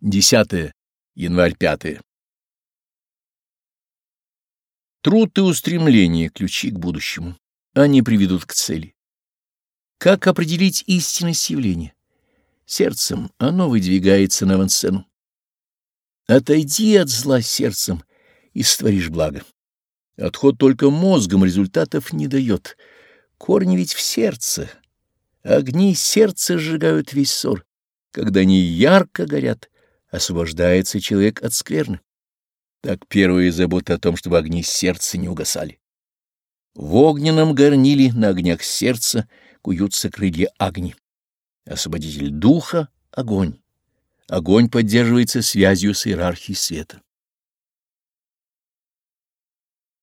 10 январь 5 Труд и устремление — ключи к будущему. Они приведут к цели. Как определить истинность явления? Сердцем оно выдвигается на авансцену. Отойди от зла сердцем и створишь благо. Отход только мозгом результатов не дает. Корни ведь в сердце. Огни сердца сжигают весь ссор. Когда они ярко горят, освобождается человек от скверны. Так первая забота о том, чтобы огни сердца не угасали. В огненном горниле на огнях сердца куются крылья огни. Освободитель духа — огонь. Огонь поддерживается связью с иерархией света.